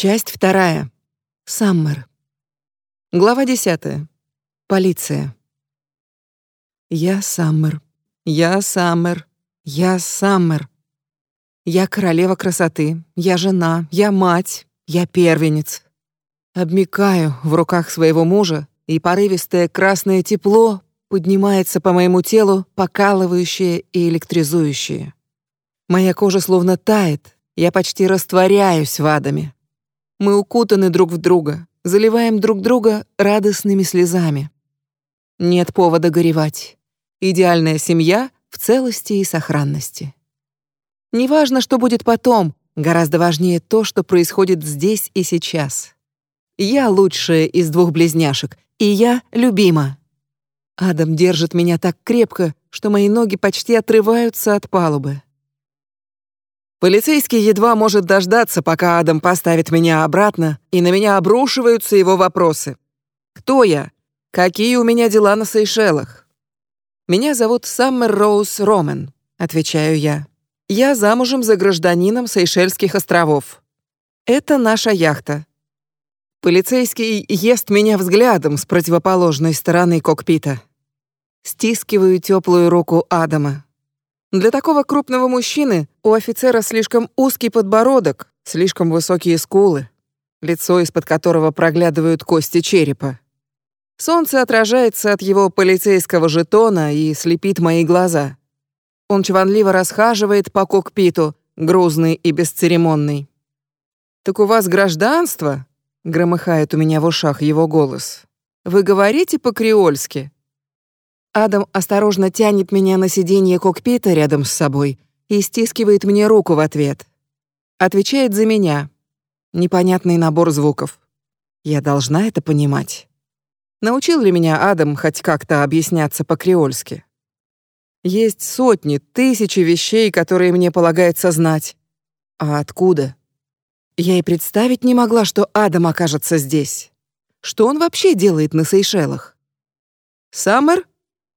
Часть вторая. Саммер. Глава десятая. Полиция. Я Саммер. Я Саммер. Я Саммер. Я королева красоты. Я жена. Я мать. Я первенец. Обмикаю в руках своего мужа, и порывистое красное тепло поднимается по моему телу, покалывающее и электризующее. Моя кожа словно тает, я почти растворяюсь в адаме. Мы укутаны друг в друга, заливаем друг друга радостными слезами. Нет повода горевать. Идеальная семья в целости и сохранности. Неважно, что будет потом, гораздо важнее то, что происходит здесь и сейчас. Я лучшая из двух близняшек, и я любима. Адам держит меня так крепко, что мои ноги почти отрываются от палубы. Полицейский едва может дождаться, пока Адам поставит меня обратно, и на меня обрушиваются его вопросы. Кто я? Какие у меня дела на Сейшелах? Меня зовут Саммер Роуз Ромен, отвечаю я. Я замужем за гражданином Сейшельских островов. Это наша яхта. Полицейский ест меня взглядом с противоположной стороны кокпита. Стискиваю теплую руку Адама. Для такого крупного мужчины у офицера слишком узкий подбородок, слишком высокие скулы, лицо из-под которого проглядывают кости черепа. Солнце отражается от его полицейского жетона и слепит мои глаза. Он чванливо расхаживает по кокпиту, грузный и бесцеремонный. «Так у вас гражданство?» — громыхает у меня в ушах его голос. «Вы говорите по-креольски?» Адам осторожно тянет меня на сиденье кокпита рядом с собой и стискивает мне руку в ответ. Отвечает за меня. Непонятный набор звуков. Я должна это понимать. Научил ли меня Адам хоть как-то объясняться по-креольски? Есть сотни, тысячи вещей, которые мне полагается знать. А откуда? Я и представить не могла, что Адам окажется здесь. Что он вообще делает на Сейшелах? Саммер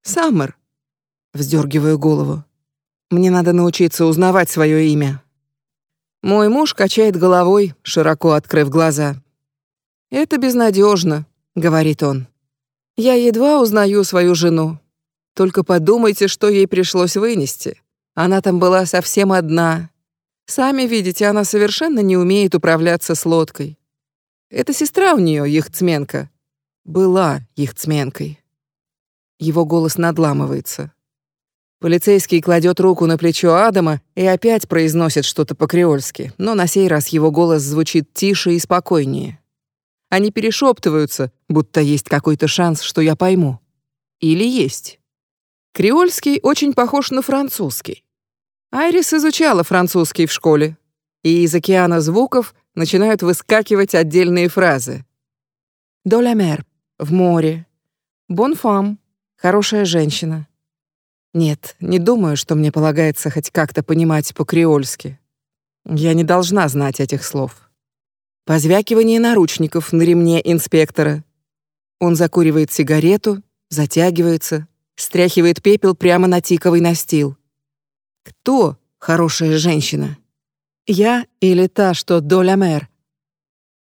Саммер. Вздергиваю голову. Мне надо научиться узнавать свое имя. Мой муж качает головой, широко открыв глаза. Это безнадежно, говорит он. Я едва узнаю свою жену. Только подумайте, что ей пришлось вынести. Она там была совсем одна. Сами видите, она совершенно не умеет управляться с лодкой. Это сестра у нее, яхтсменка. Была яхтсменкой. Его голос надламывается. Полицейский кладет руку на плечо Адама и опять произносит что-то по-креольски, но на сей раз его голос звучит тише и спокойнее. Они перешептываются, будто есть какой-то шанс, что я пойму. Или есть. Креольский очень похож на французский. Айрис изучала французский в школе, и из океана звуков начинают выскакивать отдельные фразы. «До ла мер» — в море, «бон фам» Хорошая женщина. Нет, не думаю, что мне полагается хоть как-то понимать по-креольски. Я не должна знать этих слов. Позвякивание наручников на ремне инспектора. Он закуривает сигарету, затягивается, стряхивает пепел прямо на тиковый настил. Кто хорошая женщина? Я или та, что доля мэр?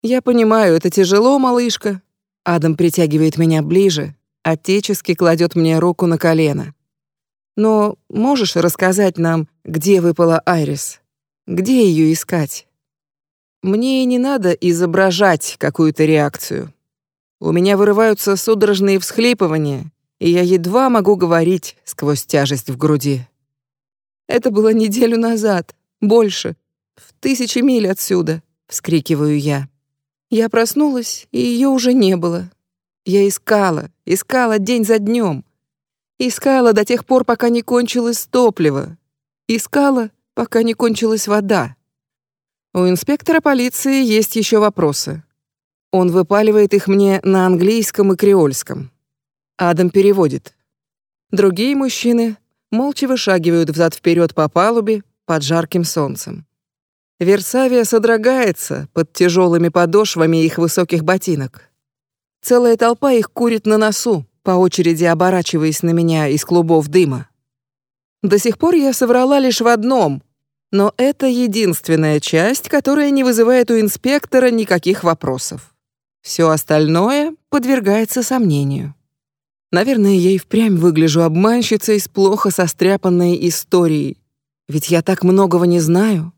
Я понимаю, это тяжело, малышка. Адам притягивает меня ближе, отечески кладет мне руку на колено. Но можешь рассказать нам, где выпала Айрис? Где ее искать? Мне и не надо изображать какую-то реакцию. У меня вырываются судорожные всхлипывания, и я едва могу говорить сквозь тяжесть в груди. Это было неделю назад, больше, в тысячи миль отсюда, вскрикиваю я. Я проснулась, и ее уже не было. Я искала, искала день за днем. Искала до тех пор, пока не кончилось топливо. Искала, пока не кончилась вода. У инспектора полиции есть еще вопросы. Он выпаливает их мне на английском и креольском. Адам переводит. Другие мужчины молча вышагивают взад-вперед по палубе под жарким солнцем. Версавия содрогается под тяжелыми подошвами их высоких ботинок. Целая толпа их курит на носу, по очереди оборачиваясь на меня из клубов дыма. До сих пор я соврала лишь в одном, Но это единственная часть, которая не вызывает у инспектора никаких вопросов. Все остальное подвергается сомнению. Наверное, я и впрямь выгляжу обманщицей с плохо состряпанной историей. Ведь я так многого не знаю.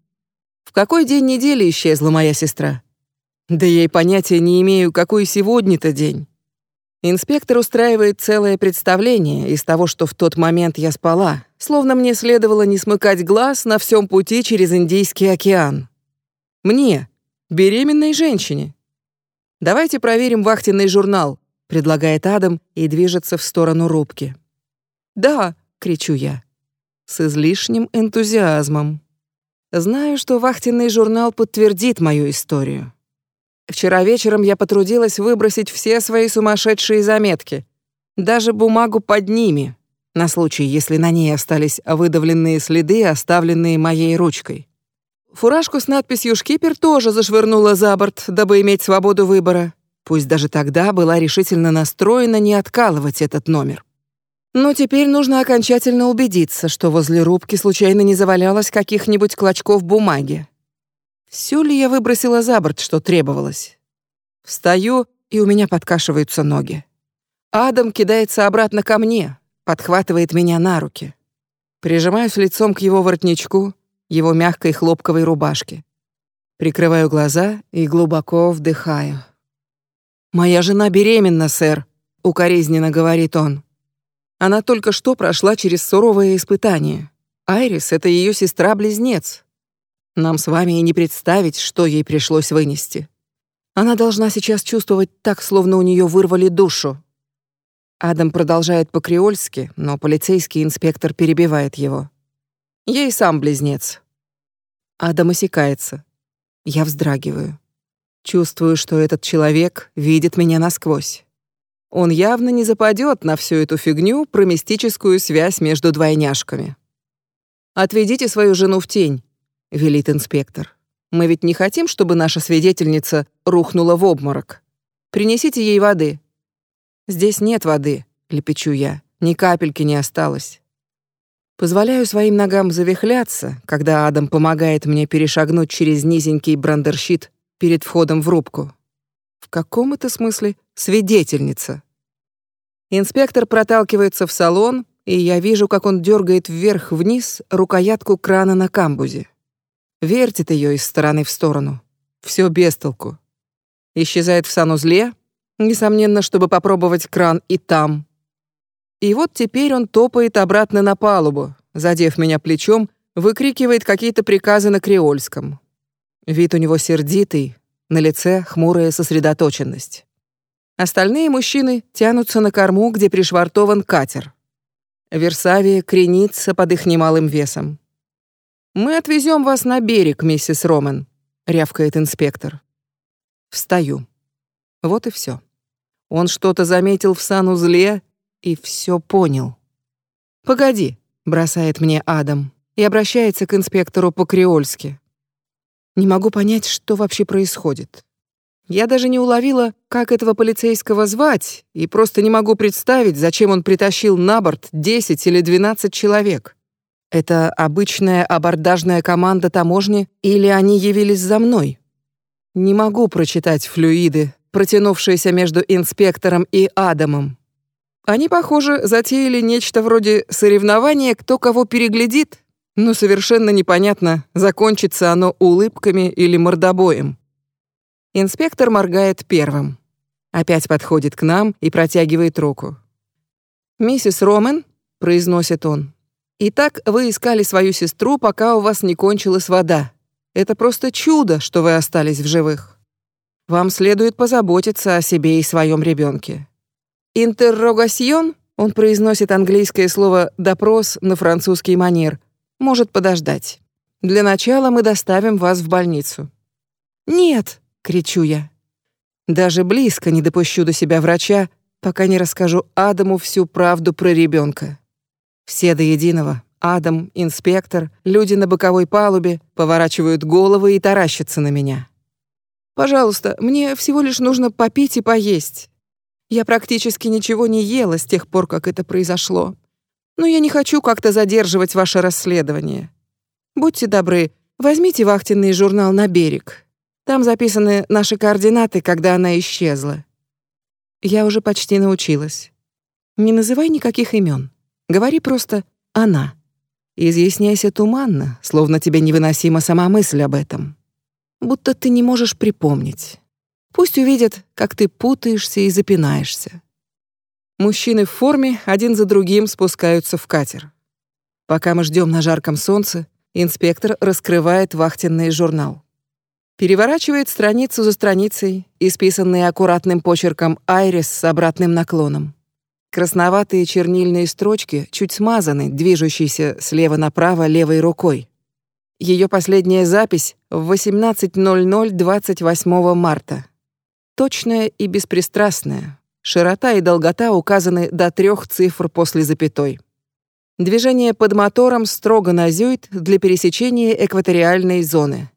В какой день недели исчезла моя сестра? Да я и понятия не имею, какой сегодня-то день. Инспектор устраивает целое представление из того, что в тот момент я спала, словно мне следовало не смыкать глаз на всем пути через Индийский океан. Мне, беременной женщине. Давайте проверим вахтенный журнал, предлагает Адам и движется в сторону рубки. Да, кричу я. С излишним энтузиазмом. Знаю, что вахтенный журнал подтвердит мою историю. Вчера вечером я потрудилась выбросить все свои сумасшедшие заметки, даже бумагу под ними, на случай, если на ней остались выдавленные следы, оставленные моей ручкой. Фуражку с надписью «Шкипер» тоже зашвырнула за борт, дабы иметь свободу выбора. Пусть даже тогда была решительно настроена не откалывать этот номер. Но теперь нужно окончательно убедиться, что возле рубки случайно не завалялось каких-нибудь клочков бумаги. Всё ли я выбросила за борт, что требовалось? Встаю, и у меня подкашиваются ноги. Адам кидается обратно ко мне, подхватывает меня на руки. Прижимаюсь лицом к его воротничку, его мягкой хлопковой рубашке. Прикрываю глаза и глубоко вдыхаю. «Моя жена беременна, сэр», — укоризненно говорит он. Она только что прошла через суровое испытание. Айрис — это ее сестра-близнец. Нам с вами и не представить, что ей пришлось вынести. Она должна сейчас чувствовать так, словно у нее вырвали душу. Адам продолжает по-креольски, но полицейский инспектор перебивает его. И сам близнец. Адам осекается. Я вздрагиваю. Чувствую, что этот человек видит меня насквозь. Он явно не западет на всю эту фигню про мистическую связь между двойняшками. Отведите свою жену в тень, — велит инспектор. «Мы ведь не хотим, чтобы наша свидетельница рухнула в обморок. Принесите ей воды». «Здесь нет воды», — лепечу я. «Ни капельки не осталось». Позволяю своим ногам завихляться, когда Адам помогает мне перешагнуть через низенький брандерщит перед входом в рубку. В каком это смысле свидетельница? Инспектор проталкивается в салон, и я вижу, как он дергает вверх-вниз рукоятку крана на камбузе. Вертит ее из стороны в сторону. Все без толку. Исчезает в санузле, несомненно, чтобы попробовать кран и там. И вот теперь он топает обратно на палубу, задев меня плечом, выкрикивает какие-то приказы на креольском. Вид у него сердитый, на лице хмурая сосредоточенность. Остальные мужчины тянутся на корму, где пришвартован катер. Версавия кренится под их немалым весом. «Мы отвезем вас на берег, миссис Роман», — рявкает инспектор. Встаю. Вот и все. Он что-то заметил в санузле и все понял. «Погоди», — бросает мне Адам и обращается к инспектору по-креольски. Не могу понять, что вообще происходит. Я даже не уловила, как этого полицейского звать, и просто не могу представить, зачем он притащил на борт 10 или 12 человек. Это обычная абордажная команда таможни или они явились за мной? Не могу прочитать флюиды, протянувшиеся между инспектором и Адамом. Они, похоже, затеяли нечто вроде соревнования, кто кого переглядит, но совершенно непонятно, закончится оно улыбками или мордобоем. Инспектор моргает первым. Опять подходит к нам и протягивает руку. «Миссис Роман», — произносит он, Итак, вы искали свою сестру, пока у вас не кончилась вода. Это просто чудо, что вы остались в живых. Вам следует позаботиться о себе и своем ребенке. Интеррогасьон, он произносит английское слово «допрос» на французский манер, может подождать. Для начала мы доставим вас в больницу. «Нет!» — кричу я. Даже близко не допущу до себя врача, пока не расскажу Адаму всю правду про ребенка. Все до единого, Адам, инспектор, люди на боковой палубе поворачивают головы и таращатся на меня. Пожалуйста, мне всего лишь нужно попить и поесть. Я практически ничего не ела с тех пор, как это произошло. Но я не хочу как-то задерживать ваше расследование. Будьте добры, возьмите вахтенный журнал на берег. Там записаны наши координаты, когда она исчезла. Я уже почти научилась. Не называй никаких имен. Говори просто «она». Изъясняйся туманно, словно тебе невыносима сама мысль об этом. Будто ты не можешь припомнить. Пусть увидят, как ты путаешься и запинаешься. Мужчины в форме один за другим спускаются в катер. Пока мы ждем на жарком солнце, инспектор раскрывает вахтенный журнал. Переворачивает страницу за страницей, исписанные аккуратным почерком «Айрис» с обратным наклоном. Красноватые чернильные строчки чуть смазаны, движущиеся слева направо левой рукой. Ее последняя запись в 18.00 28 марта. Точная и беспристрастная. Широта и долгота указаны до трех цифр после запятой. Движение под мотором строго на зюит для пересечения экваториальной зоны.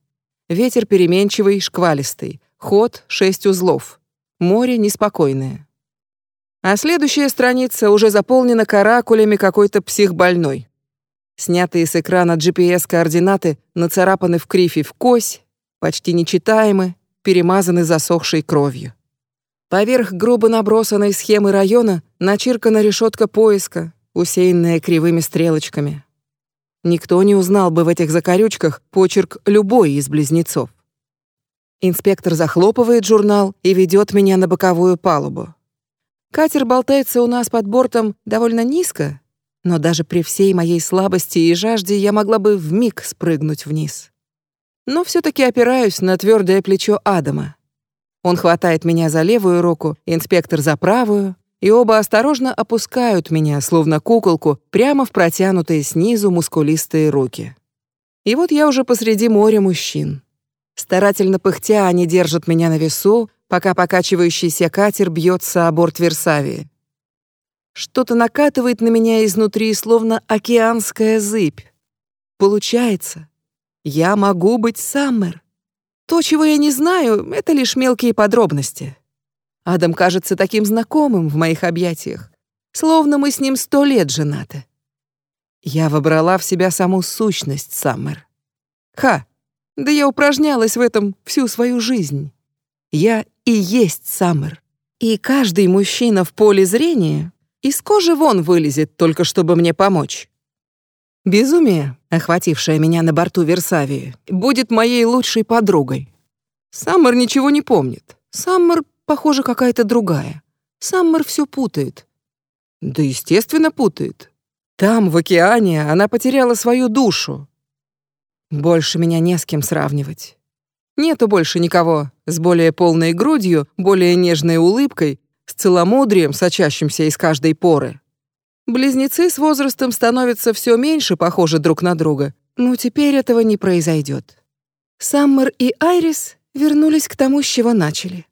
Ветер переменчивый, шквалистый. Ход — шесть узлов. Море неспокойное. А следующая страница уже заполнена каракулями какой-то психбольной. Снятые с экрана GPS-координаты нацарапаны в крифе в кось, почти нечитаемы, перемазаны засохшей кровью. Поверх грубо набросанной схемы района начиркана решетка поиска, усеянная кривыми стрелочками. Никто не узнал бы в этих закорючках почерк любой из близнецов. Инспектор захлопывает журнал и ведет меня на боковую палубу. Катер болтается у нас под бортом довольно низко, но даже при всей моей слабости и жажде я могла бы вмиг спрыгнуть вниз. Но все таки опираюсь на твердое плечо Адама. Он хватает меня за левую руку, инспектор за правую, и оба осторожно опускают меня, словно куколку, прямо в протянутые снизу мускулистые руки. И вот я уже посреди моря мужчин. Старательно пыхтя они держат меня на весу, пока покачивающийся катер бьется о борт Версавии. Что-то накатывает на меня изнутри, словно океанская зыбь. Получается, я могу быть Саммер. То, чего я не знаю, это лишь мелкие подробности. Адам кажется таким знакомым в моих объятиях, словно мы с ним сто лет женаты. Я вобрала в себя саму сущность Саммер. Ха, да я упражнялась в этом всю свою жизнь. Я и есть Саммер. И каждый мужчина в поле зрения из кожи вон вылезет, только чтобы мне помочь. Безумие, охватившее меня на борту Версавии, будет моей лучшей подругой. Саммер ничего не помнит. Саммер Похоже, какая-то другая. Саммер все путает. Да, естественно, путает. Там, в океане, она потеряла свою душу. Больше меня не с кем сравнивать. Нету больше никого с более полной грудью, более нежной улыбкой, с целомудрием, сочащимся из каждой поры. Близнецы с возрастом становятся все меньше похожи друг на друга, но теперь этого не произойдет. Саммер и Айрис вернулись к тому, с чего начали.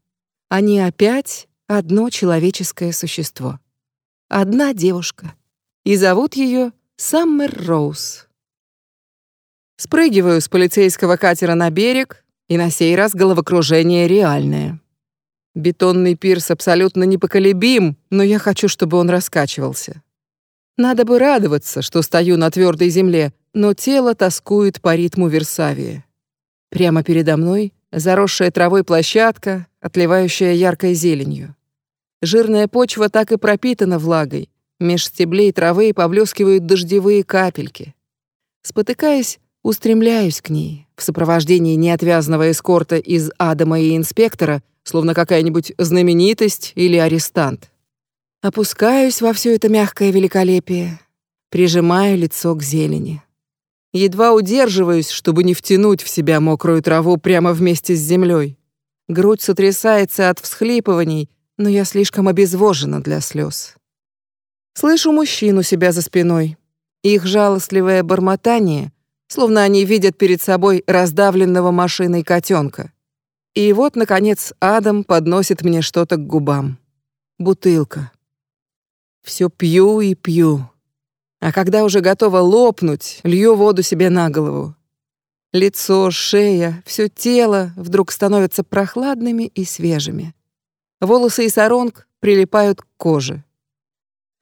Они опять одно человеческое существо. Одна девушка. И зовут ее Саммер Роуз. Спрыгиваю с полицейского катера на берег, и на сей раз головокружение реальное. Бетонный пирс абсолютно непоколебим, но я хочу, чтобы он раскачивался. Надо бы радоваться, что стою на твердой земле, но тело тоскует по ритму Версавии. Прямо передо мной заросшая травой площадка, отливающая яркой зеленью. Жирная почва так и пропитана влагой. Меж стеблей травы поблескивают дождевые капельки. Спотыкаясь, устремляюсь к ней в сопровождении неотвязного эскорта из Адама и инспектора, словно какая-нибудь знаменитость или арестант. Опускаюсь во все это мягкое великолепие, прижимаю лицо к зелени. Едва удерживаюсь, чтобы не втянуть в себя мокрую траву прямо вместе с землей. Грудь сотрясается от всхлипываний, но я слишком обезвожена для слез. Слышу мужчину себя за спиной. Их жалостливое бормотание, словно они видят перед собой раздавленного машиной котенка. И вот, наконец, Адам подносит мне что-то к губам. Бутылка. Все пью и пью. А когда уже готова лопнуть, лью воду себе на голову. Лицо, шея, все тело вдруг становятся прохладными и свежими. Волосы и соронг прилипают к коже.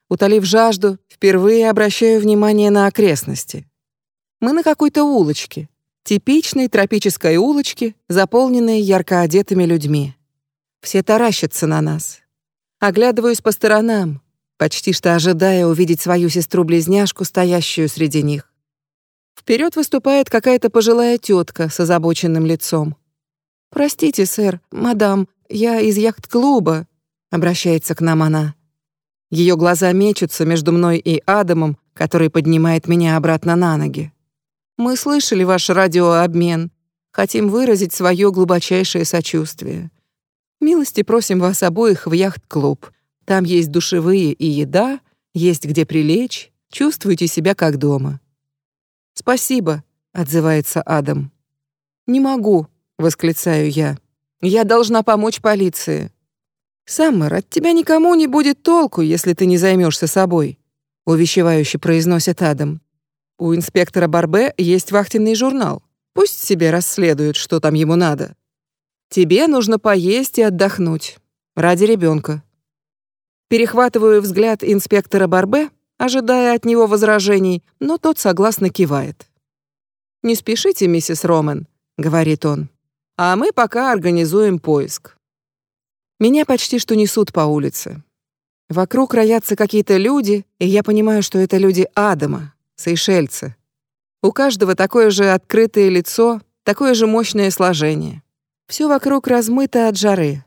Утолив жажду, впервые обращаю внимание на окрестности. Мы на какой-то улочке, типичной тропической улочке, заполненной ярко одетыми людьми. Все таращатся на нас. Оглядываюсь по сторонам, почти что ожидая увидеть свою сестру-близняшку, стоящую среди них. Вперед выступает какая-то пожилая тетка с озабоченным лицом. «Простите, сэр, мадам, я из яхт-клуба», — обращается к нам она. Ее глаза мечутся между мной и Адамом, который поднимает меня обратно на ноги. «Мы слышали ваш радиообмен. Хотим выразить свое глубочайшее сочувствие. Милости просим вас обоих в яхт-клуб. Там есть душевые и еда, есть где прилечь, чувствуйте себя как дома». «Спасибо», — отзывается Адам. «Не могу», — восклицаю я. «Я должна помочь полиции». «Саммер, от тебя никому не будет толку, если ты не займешься собой», — увещевающе произносит Адам. «У инспектора Барбе есть вахтенный журнал. Пусть себе расследует, что там ему надо. Тебе нужно поесть и отдохнуть. Ради ребенка. Перехватываю взгляд инспектора Барбе, ожидая от него возражений, но тот согласно кивает. «Не спешите, миссис Роман», — говорит он. «А мы пока организуем поиск». Меня почти что несут по улице. Вокруг роятся какие-то люди, и я понимаю, что это люди Адама, сейшельцы. У каждого такое же открытое лицо, такое же мощное сложение. Все вокруг размыто от жары.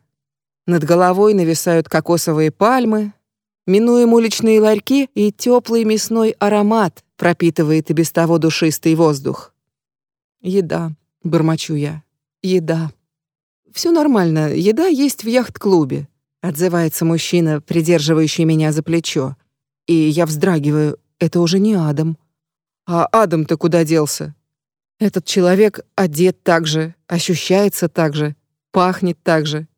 Над головой нависают кокосовые пальмы, минуем уличные ларьки, и теплый мясной аромат пропитывает и без того душистый воздух. Еда, бормочу я. Еда. Все нормально, еда есть в яхт-клубе, отзывается мужчина, придерживающий меня за плечо. И я вздрагиваю. Это уже не Адам. А Адам-то куда делся? Этот человек одет так же, ощущается так же, пахнет так же.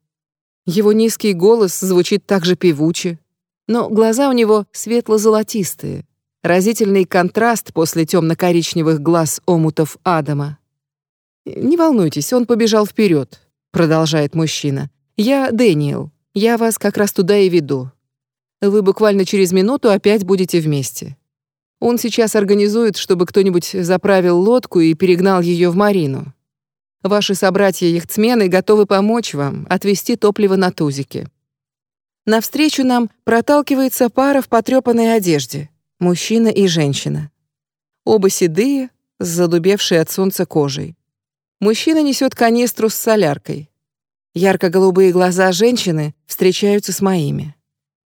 Его низкий голос звучит так же певуче, но глаза у него светло-золотистые. Разительный контраст после темно-коричневых глаз омутов Адама. «Не волнуйтесь, он побежал вперед», — продолжает мужчина. «Я Дэниел. Я вас как раз туда и веду. Вы буквально через минуту опять будете вместе. Он сейчас организует, чтобы кто-нибудь заправил лодку и перегнал ее в Марину. Ваши собратья-яхтсмены готовы помочь вам отвезти топливо на тузике. Навстречу нам проталкивается пара в потрёпанной одежде, мужчина и женщина. Оба седые, с задубевшей от солнца кожей. Мужчина несет канистру с соляркой. Ярко-голубые глаза женщины встречаются с моими.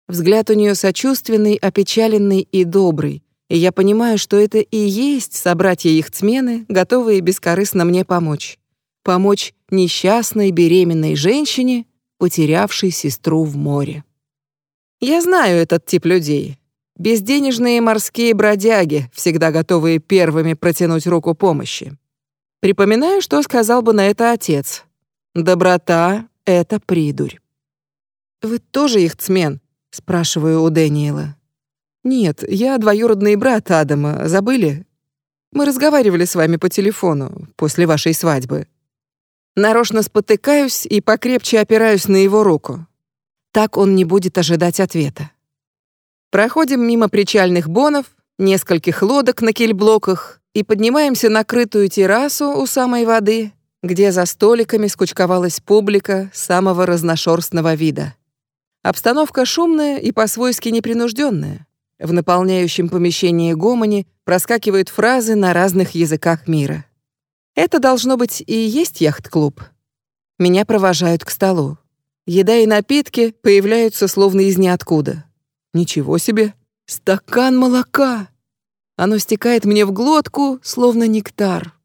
Взгляд у нее сочувственный, опечаленный и добрый, и я понимаю, что это и есть собратья их цмены, готовые бескорыстно мне помочь. Помочь несчастной беременной женщине, потерявшей сестру в море. Я знаю этот тип людей. Безденежные морские бродяги, всегда готовые первыми протянуть руку помощи. Припоминаю, что сказал бы на это отец. Доброта — это придурь. «Вы тоже их цмен?» — спрашиваю у Дэниела. «Нет, я двоюродный брат Адама, забыли? Мы разговаривали с вами по телефону после вашей свадьбы». Нарочно спотыкаюсь и покрепче опираюсь на его руку. Так он не будет ожидать ответа. Проходим мимо причальных бонов, нескольких лодок на кильблоках и поднимаемся на крытую террасу у самой воды, где за столиками скучковалась публика самого разношерстного вида. Обстановка шумная и по-свойски непринужденная. В наполняющем помещении гомоне проскакивают фразы на разных языках мира. Это должно быть и есть яхт-клуб. Меня провожают к столу. Еда и напитки появляются словно из ниоткуда. Ничего себе! Стакан молока! Оно стекает мне в глотку, словно нектар.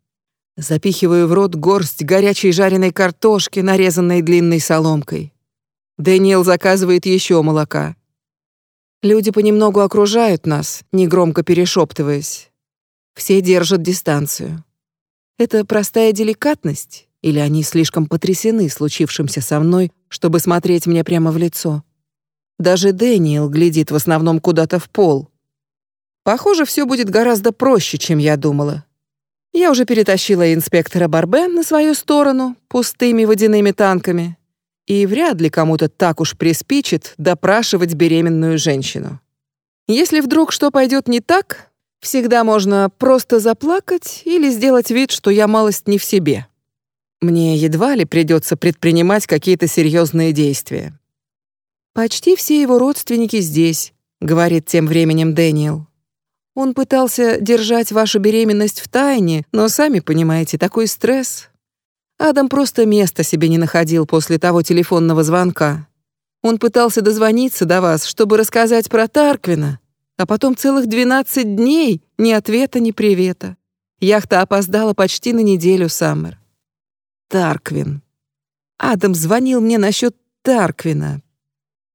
Запихиваю в рот горсть горячей жареной картошки, нарезанной длинной соломкой. Дэниел заказывает еще молока. Люди понемногу окружают нас, негромко перешептываясь. Все держат дистанцию. Это простая деликатность, или они слишком потрясены случившимся со мной, чтобы смотреть мне прямо в лицо? Даже Дэниел глядит в основном куда-то в пол. Похоже, все будет гораздо проще, чем я думала. Я уже перетащила инспектора Барбе на свою сторону пустыми водяными танками, и вряд ли кому-то так уж приспичит допрашивать беременную женщину. Если вдруг что пойдет не так, Всегда можно просто заплакать или сделать вид, что я малость не в себе. Мне едва ли придется предпринимать какие-то серьезные действия. Почти все его родственники здесь, говорит тем временем Дэниел. Он пытался держать вашу беременность в тайне, но сами понимаете, такой стресс. Адам просто места себе не находил после того телефонного звонка. Он пытался дозвониться до вас, чтобы рассказать про Тарквина, а потом целых 12 дней ни ответа, ни привета. Яхта опоздала почти на неделю, Саммер. Тарквин. Адам звонил мне насчет Тарквина.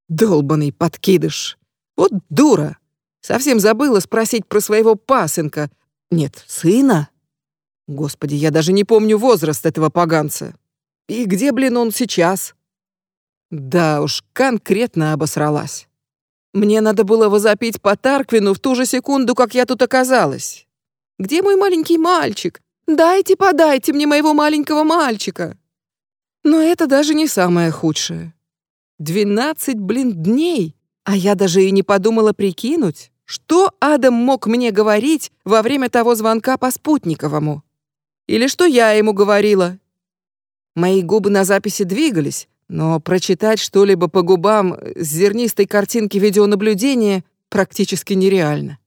Долбаный подкидыш. Вот дура. Совсем забыла спросить про своего пасынка. Нет, сына. Господи, я даже не помню возраст этого поганца. И где, блин, он сейчас? Да уж, конкретно обосралась. Мне надо было возопить по Тарквину в ту же секунду, как я тут оказалась. Где мой маленький мальчик? Дайте, подайте мне моего маленького мальчика. Но это даже не самое худшее. Двенадцать, блин, дней, а я даже и не подумала прикинуть, что Адам мог мне говорить во время того звонка по спутниковому. Или что я ему говорила. Мои губы на записи двигались, но прочитать что-либо по губам с зернистой картинки видеонаблюдения практически нереально.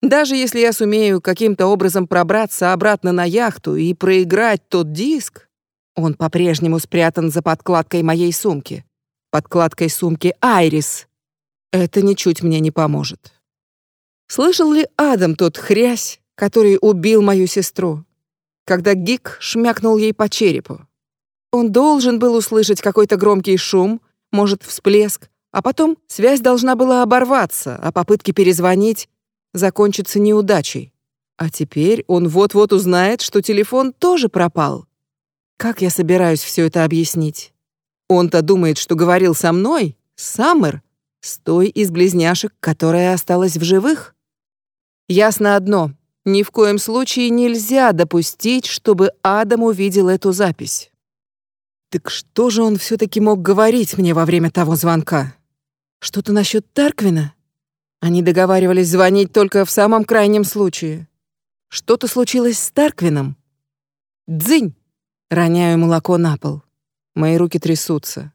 Даже если я сумею каким-то образом пробраться обратно на яхту и проиграть тот диск, он по-прежнему спрятан за подкладкой моей сумки. Подкладкой сумки «Айрис». Это ничуть мне не поможет. Слышал ли Адам тот хрясь, который убил мою сестру, когда Гик шмякнул ей по черепу? Он должен был услышать какой-то громкий шум, может, всплеск, а потом связь должна была оборваться, а попытки перезвонить закончится неудачей. А теперь он вот-вот узнает, что телефон тоже пропал. Как я собираюсь все это объяснить? Он-то думает, что говорил со мной, Саммер, с той из близняшек, которая осталась в живых. Ясно одно, ни в коем случае нельзя допустить, чтобы Адам увидел эту запись. Так что же он все-таки мог говорить мне во время того звонка? Что-то насчет Тарквина? Они договаривались звонить только в самом крайнем случае. Что-то случилось с Тарквином? Дзынь! Роняю молоко на пол. Мои руки трясутся.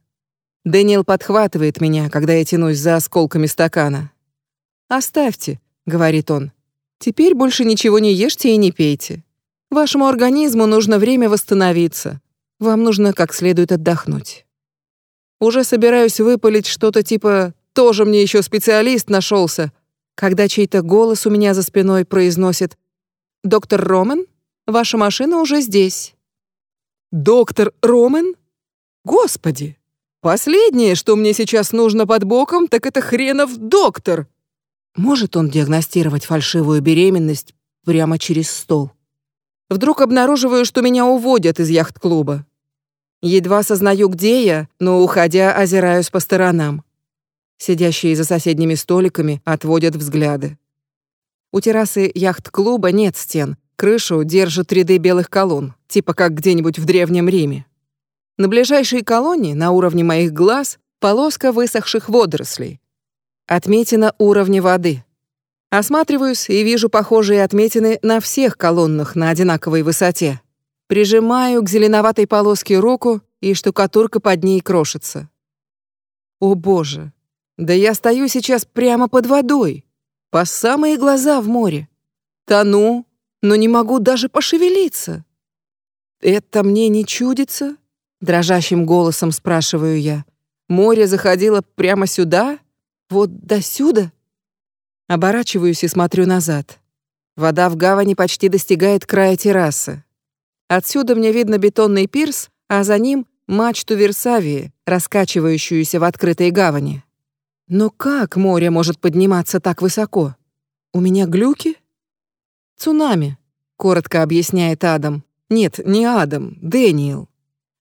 Дэниел подхватывает меня, когда я тянусь за осколками стакана. «Оставьте», — говорит он. «Теперь больше ничего не ешьте и не пейте. Вашему организму нужно время восстановиться. Вам нужно как следует отдохнуть». Уже собираюсь выпалить что-то типа тоже мне еще специалист нашелся, когда чей-то голос у меня за спиной произносит «Доктор Ромен, ваша машина уже здесь». «Доктор Ромен? Господи! Последнее, что мне сейчас нужно под боком, так это хренов доктор!» Может он диагностировать фальшивую беременность прямо через стол? Вдруг обнаруживаю, что меня уводят из яхт-клуба. Едва сознаю, где я, но, уходя, озираюсь по сторонам. Сидящие за соседними столиками отводят взгляды. У террасы яхт-клуба нет стен, крышу держат ряды белых колонн, типа как где-нибудь в Древнем Риме. На ближайшей колонне, на уровне моих глаз, полоска высохших водорослей. Отметина уровня воды. Осматриваюсь и вижу похожие отметины на всех колоннах на одинаковой высоте. Прижимаю к зеленоватой полоске руку, и штукатурка под ней крошится. О боже, да я стою сейчас прямо под водой, по самые глаза в море. Тону, но не могу даже пошевелиться. Это мне не чудится? Дрожащим голосом спрашиваю я. Море заходило прямо сюда? Вот до сюда? Оборачиваюсь и смотрю назад. Вода в гавани почти достигает края террасы. Отсюда мне видно бетонный пирс, а за ним мачту Версавии, раскачивающуюся в открытой гавани. Но как море может подниматься так высоко? У меня глюки? Цунами, коротко объясняет Адам. Нет, не Адам, Дэниел.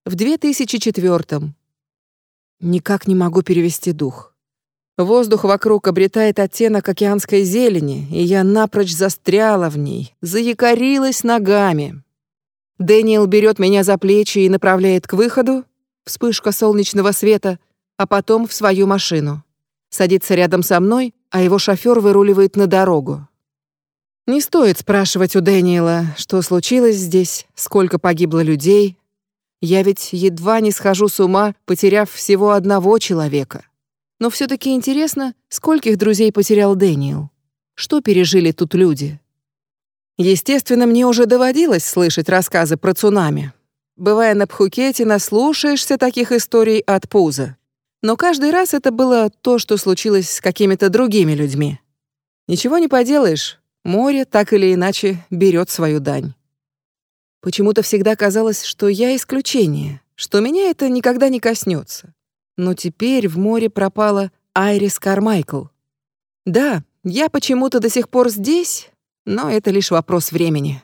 В 2004-м. Никак не могу перевести дух. Воздух вокруг обретает оттенок океанской зелени, и я напрочь застряла в ней, заякорилась ногами. Дэниел берет меня за плечи и направляет к выходу, вспышка солнечного света, а потом в свою машину садится рядом со мной, а его шофер выруливает на дорогу. Не стоит спрашивать у Дэниела, что случилось здесь, сколько погибло людей. Я ведь едва не схожу с ума, потеряв всего одного человека. Но все таки интересно, скольких друзей потерял Дэниел. Что пережили тут люди? Естественно, мне уже доводилось слышать рассказы про цунами. Бывая на Пхукете, наслушаешься таких историй от пуза. Но каждый раз это было то, что случилось с какими-то другими людьми. Ничего не поделаешь, Море так или иначе берет свою дань. Почему-то всегда казалось, что я исключение, что меня это никогда не коснется. Но теперь в море пропала Айрис Кармайкл. Да, я почему-то до сих пор здесь, но это лишь вопрос времени.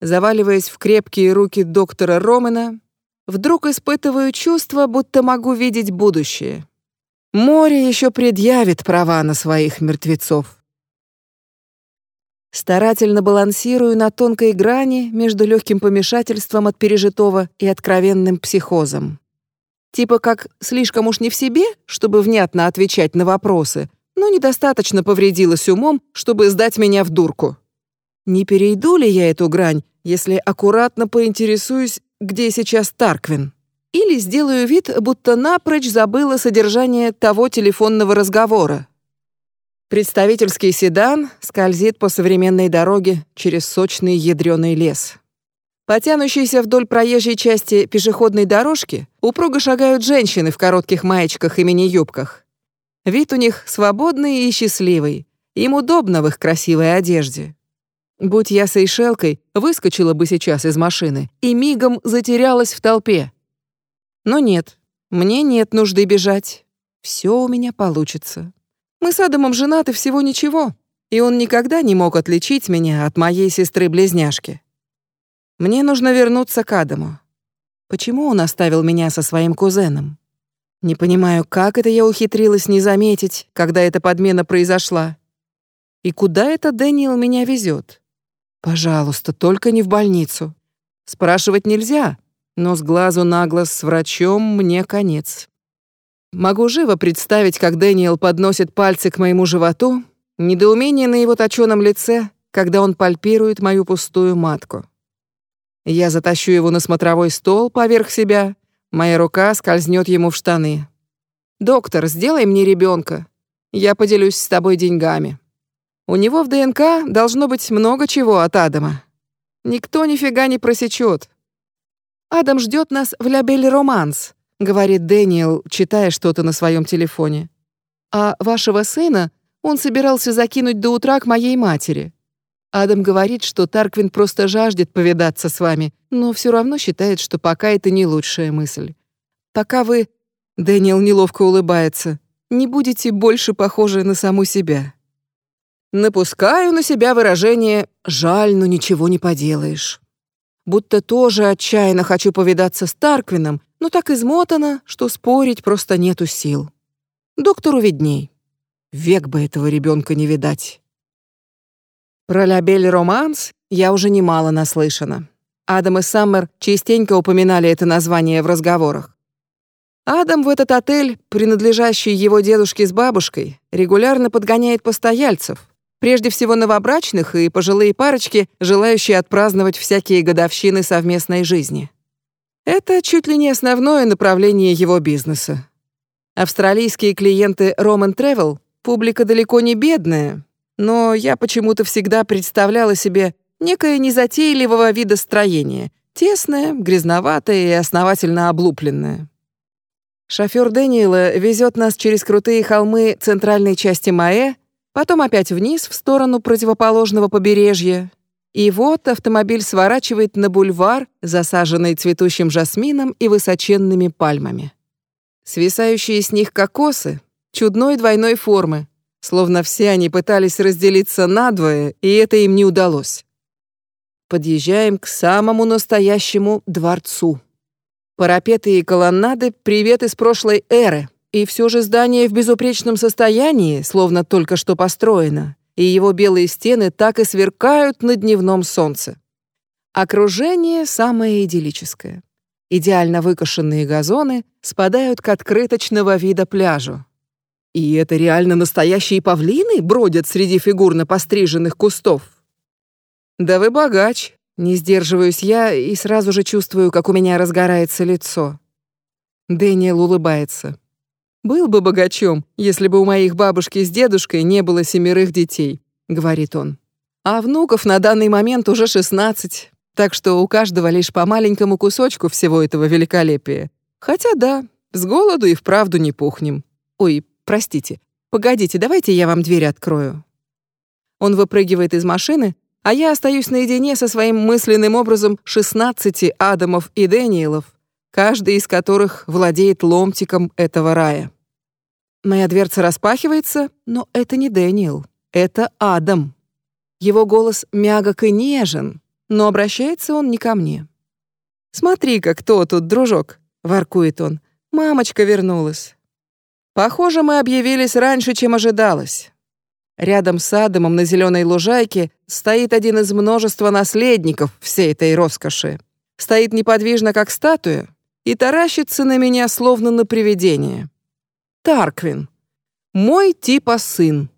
Заваливаясь в крепкие руки доктора Романа, вдруг испытываю чувство, будто могу видеть будущее. Море еще предъявит права на своих мертвецов. Старательно балансирую на тонкой грани между легким помешательством от пережитого и откровенным психозом. Типа как слишком уж не в себе, чтобы внятно отвечать на вопросы, но недостаточно повредилась умом, чтобы сдать меня в дурку. Не перейду ли я эту грань, если аккуратно поинтересуюсь, где сейчас Тарквин? Или сделаю вид, будто напрочь забыла содержание того телефонного разговора, Представительский седан скользит по современной дороге через сочный ядреный лес. По вдоль проезжей части пешеходной дорожки упруго шагают женщины в коротких маечках и мини-юбках. Вид у них свободный и счастливый. Им удобно в их красивой одежде. Будь я сейшелкой, выскочила бы сейчас из машины и мигом затерялась в толпе. Но нет, мне нет нужды бежать. Все у меня получится. Мы с Адамом женаты всего ничего, и он никогда не мог отличить меня от моей сестры-близняшки. Мне нужно вернуться к Адаму. Почему он оставил меня со своим кузеном? Не понимаю, как это я ухитрилась не заметить, когда эта подмена произошла. И куда это Дэниел меня везет? Пожалуйста, только не в больницу. Спрашивать нельзя, но с глазу на глаз с врачом мне конец. Могу живо представить, как Дэниел подносит пальцы к моему животу, недоумение на его точёном лице, когда он пальпирует мою пустую матку. Я затащу его на смотровой стол поверх себя, моя рука скользнет ему в штаны. «Доктор, сделай мне ребенка. Я поделюсь с тобой деньгами». У него в ДНК должно быть много чего от Адама. Никто нифига не просечет. Адам ждет нас в Ля Бель Романс, говорит Дэниел, читая что-то на своем телефоне. А вашего сына он собирался закинуть до утра к моей матери. Адам говорит, что Тарквин просто жаждет повидаться с вами, но все равно считает, что пока это не лучшая мысль. Пока вы, Дэниел неловко улыбается, не будете больше похожи на саму себя. Напускаю на себя выражение «жаль, но ничего не поделаешь». Будто тоже отчаянно хочу повидаться с Тарквином, но так измотана, что спорить просто нету сил. Доктору видней. Век бы этого ребенка не видать. Про Лабель Романс я уже немало наслышана. Адам и Саммер частенько упоминали это название в разговорах. Адам в этот отель, принадлежащий его дедушке с бабушкой, регулярно подгоняет постояльцев, прежде всего новобрачных и пожилые парочки, желающие отпраздновать всякие годовщины совместной жизни. Это чуть ли не основное направление его бизнеса. Австралийские клиенты Roman Travel — публика далеко не бедная, но я почему-то всегда представляла себе некое незатейливого вида строение, тесное, грязноватое и основательно облупленное. Шофёр Дэниела везет нас через крутые холмы центральной части Маэ, потом опять вниз в сторону противоположного побережья, и вот автомобиль сворачивает на бульвар, засаженный цветущим жасмином и высоченными пальмами. Свисающие с них кокосы чудной двойной формы, словно все они пытались разделиться надвое, и это им не удалось. Подъезжаем к самому настоящему дворцу. Парапеты и колоннады — привет из прошлой эры, и все же здание в безупречном состоянии, словно только что построено и его белые стены так и сверкают на дневном солнце. Окружение самое идиллическое. Идеально выкошенные газоны спадают к открыточного вида пляжу. И это реально настоящие павлины бродят среди фигурно постриженных кустов. «Да вы богач!» Не сдерживаюсь я и сразу же чувствую, как у меня разгорается лицо. Дэниел улыбается. «Был бы богачом, если бы у моих бабушки с дедушкой не было семерых детей», — говорит он. «А внуков на данный момент уже шестнадцать, так что у каждого лишь по маленькому кусочку всего этого великолепия. Хотя да, с голоду и вправду не пухнем. Ой, простите, погодите, давайте я вам дверь открою». Он выпрыгивает из машины, а я остаюсь наедине со своим мысленным образом 16 Адамов и Дэниелов, каждый из которых владеет ломтиком этого рая. Моя дверца распахивается, но это не Дэниел, это Адам. Его голос мягок и нежен, но обращается он не ко мне. «Смотри-ка, кто тут, дружок!» — воркует он. «Мамочка вернулась». Похоже, мы объявились раньше, чем ожидалось. Рядом с Адамом на зеленой лужайке стоит один из множества наследников всей этой роскоши. Стоит неподвижно, как статуя, и таращится на меня, словно на привидение. Тарквин. Мой типа сын.